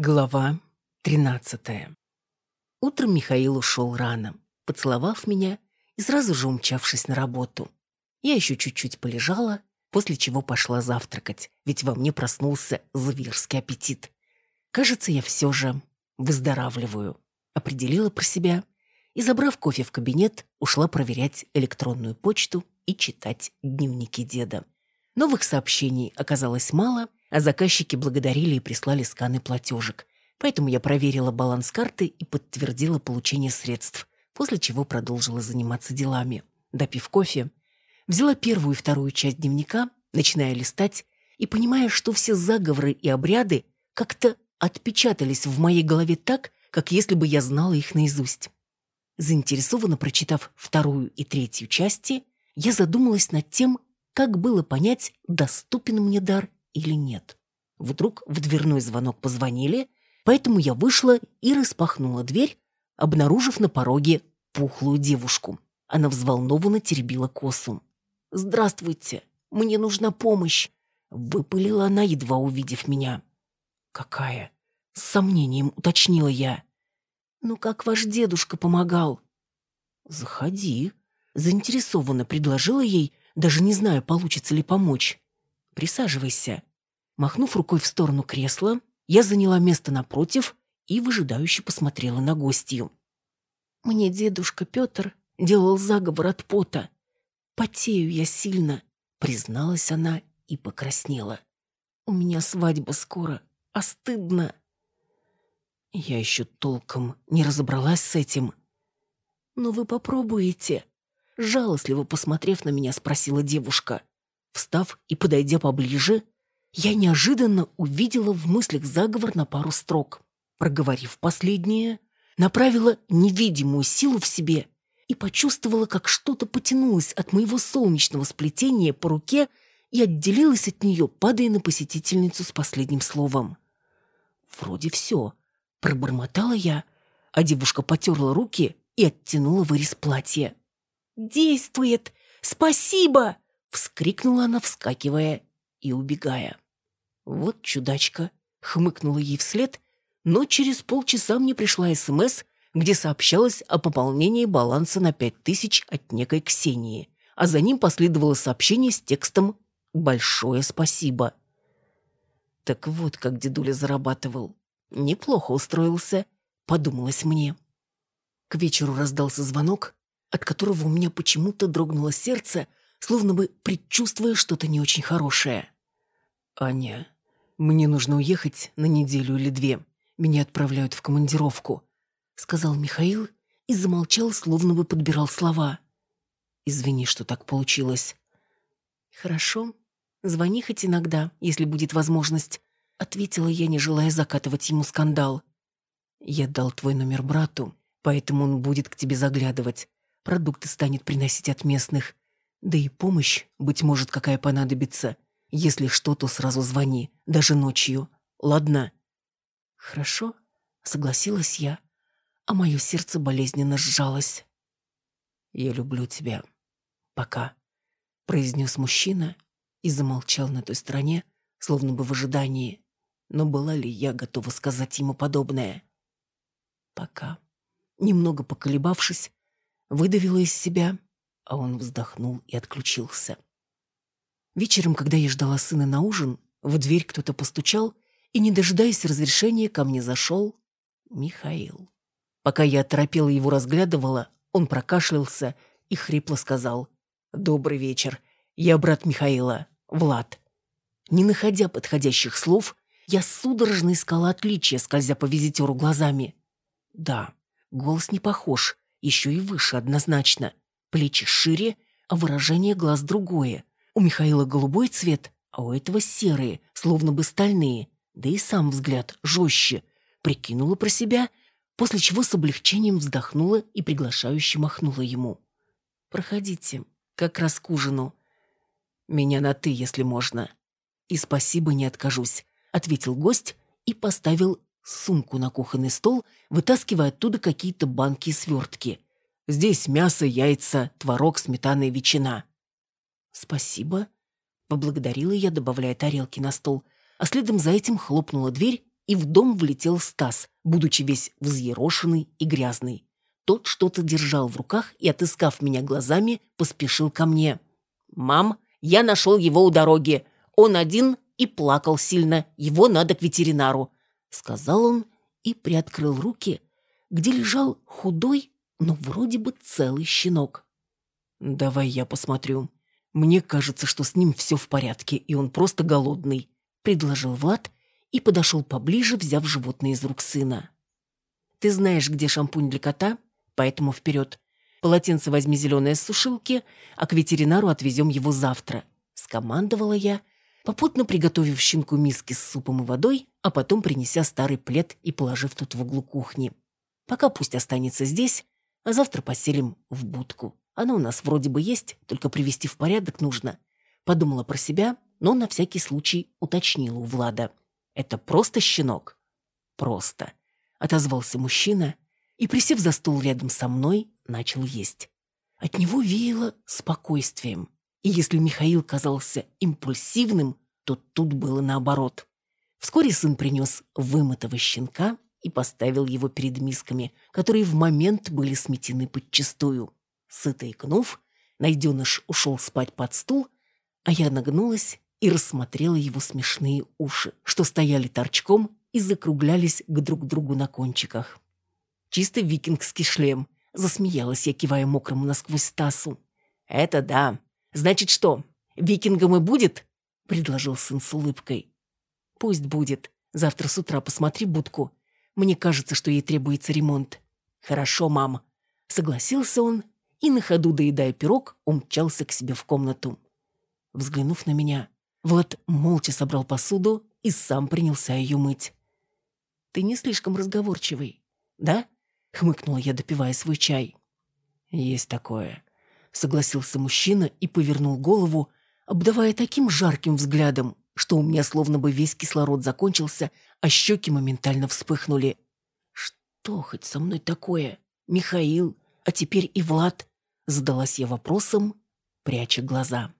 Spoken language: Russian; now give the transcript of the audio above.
Глава тринадцатая. Утром Михаил ушел рано, поцеловав меня и сразу же умчавшись на работу. Я еще чуть-чуть полежала, после чего пошла завтракать, ведь во мне проснулся зверский аппетит. Кажется, я все же выздоравливаю. Определила про себя и, забрав кофе в кабинет, ушла проверять электронную почту и читать дневники деда. Новых сообщений оказалось мало, а заказчики благодарили и прислали сканы платежек. Поэтому я проверила баланс карты и подтвердила получение средств, после чего продолжила заниматься делами. Допив кофе, взяла первую и вторую часть дневника, начиная листать и понимая, что все заговоры и обряды как-то отпечатались в моей голове так, как если бы я знала их наизусть. Заинтересованно прочитав вторую и третью части, я задумалась над тем, как было понять, доступен мне дар или нет. Вдруг в дверной звонок позвонили, поэтому я вышла и распахнула дверь, обнаружив на пороге пухлую девушку. Она взволнованно теребила косу. «Здравствуйте, мне нужна помощь!» Выпалила она, едва увидев меня. «Какая?» С сомнением уточнила я. «Ну, как ваш дедушка помогал?» «Заходи», — заинтересованно предложила ей, даже не знаю, получится ли помочь. «Присаживайся». Махнув рукой в сторону кресла, я заняла место напротив и выжидающе посмотрела на гостью. «Мне дедушка Петр делал заговор от пота. Потею я сильно», — призналась она и покраснела. «У меня свадьба скоро, а стыдно». Я еще толком не разобралась с этим. «Но вы попробуете?» Жалостливо посмотрев на меня, спросила девушка. Встав и подойдя поближе, я неожиданно увидела в мыслях заговор на пару строк. Проговорив последнее, направила невидимую силу в себе и почувствовала, как что-то потянулось от моего солнечного сплетения по руке и отделилась от нее, падая на посетительницу с последним словом. «Вроде все», — пробормотала я, а девушка потерла руки и оттянула вырез платья. «Действует! Спасибо!» — вскрикнула она, вскакивая и убегая. «Вот чудачка!» — хмыкнула ей вслед, но через полчаса мне пришла СМС, где сообщалось о пополнении баланса на пять тысяч от некой Ксении, а за ним последовало сообщение с текстом «Большое спасибо». Так вот, как дедуля зарабатывал. Неплохо устроился, подумалось мне. К вечеру раздался звонок, от которого у меня почему-то дрогнуло сердце, словно бы предчувствуя что-то не очень хорошее. «Аня, мне нужно уехать на неделю или две. Меня отправляют в командировку», — сказал Михаил и замолчал, словно бы подбирал слова. «Извини, что так получилось». «Хорошо. Звони хоть иногда, если будет возможность», — ответила я, не желая закатывать ему скандал. «Я дал твой номер брату, поэтому он будет к тебе заглядывать. Продукты станет приносить от местных. Да и помощь, быть может, какая понадобится. Если что, то сразу звони, даже ночью. Ладно?» «Хорошо», — согласилась я, а мое сердце болезненно сжалось. «Я люблю тебя. Пока», — произнес мужчина и замолчал на той стороне, словно бы в ожидании. Но была ли я готова сказать ему подобное? «Пока». Немного поколебавшись, выдавила из себя а он вздохнул и отключился. Вечером, когда я ждала сына на ужин, в дверь кто-то постучал, и, не дожидаясь разрешения, ко мне зашел Михаил. Пока я оторопела его разглядывала, он прокашлялся и хрипло сказал «Добрый вечер, я брат Михаила, Влад». Не находя подходящих слов, я судорожно искала отличия, скользя по визитеру глазами. Да, голос не похож, еще и выше однозначно — Плечи шире, а выражение глаз другое. У Михаила голубой цвет, а у этого серые, словно бы стальные. Да и сам взгляд жестче. Прикинула про себя, после чего с облегчением вздохнула и приглашающе махнула ему. «Проходите, как раз к ужину. Меня на «ты», если можно». «И спасибо, не откажусь», — ответил гость и поставил сумку на кухонный стол, вытаскивая оттуда какие-то банки и свертки. Здесь мясо, яйца, творог, сметана и ветчина». «Спасибо», — поблагодарила я, добавляя тарелки на стол, а следом за этим хлопнула дверь и в дом влетел Стас, будучи весь взъерошенный и грязный. Тот что-то держал в руках и, отыскав меня глазами, поспешил ко мне. «Мам, я нашел его у дороги. Он один и плакал сильно. Его надо к ветеринару», — сказал он и приоткрыл руки, где лежал худой, но вроде бы целый щенок. «Давай я посмотрю. Мне кажется, что с ним все в порядке, и он просто голодный», — предложил Влад и подошел поближе, взяв животное из рук сына. «Ты знаешь, где шампунь для кота, поэтому вперед. Полотенце возьми зеленое с сушилки, а к ветеринару отвезем его завтра», — скомандовала я, попутно приготовив щенку миски с супом и водой, а потом принеся старый плед и положив тут в углу кухни. «Пока пусть останется здесь, а завтра поселим в будку. Она у нас вроде бы есть, только привести в порядок нужно». Подумала про себя, но на всякий случай уточнила у Влада. Это просто щенок?» «Просто», — отозвался мужчина и, присев за стол рядом со мной, начал есть. От него веяло спокойствием. И если Михаил казался импульсивным, то тут было наоборот. Вскоре сын принес вымытого щенка и поставил его перед мисками, которые в момент были сметены подчистую. Сыто икнув, найденыш ушел спать под стул, а я нагнулась и рассмотрела его смешные уши, что стояли торчком и закруглялись к друг другу на кончиках. Чисто викингский шлем, засмеялась я, кивая мокрому насквозь Стасу. «Это да. Значит что, викингом и будет?» — предложил сын с улыбкой. «Пусть будет. Завтра с утра посмотри будку. Мне кажется, что ей требуется ремонт». «Хорошо, мам», — согласился он и, на ходу доедая пирог, умчался к себе в комнату. Взглянув на меня, Влад молча собрал посуду и сам принялся ее мыть. «Ты не слишком разговорчивый, да?» — хмыкнула я, допивая свой чай. «Есть такое», — согласился мужчина и повернул голову, обдавая таким жарким взглядом, что у меня словно бы весь кислород закончился, а щеки моментально вспыхнули. «Что хоть со мной такое? Михаил, а теперь и Влад?» Задалась я вопросом, пряча глаза.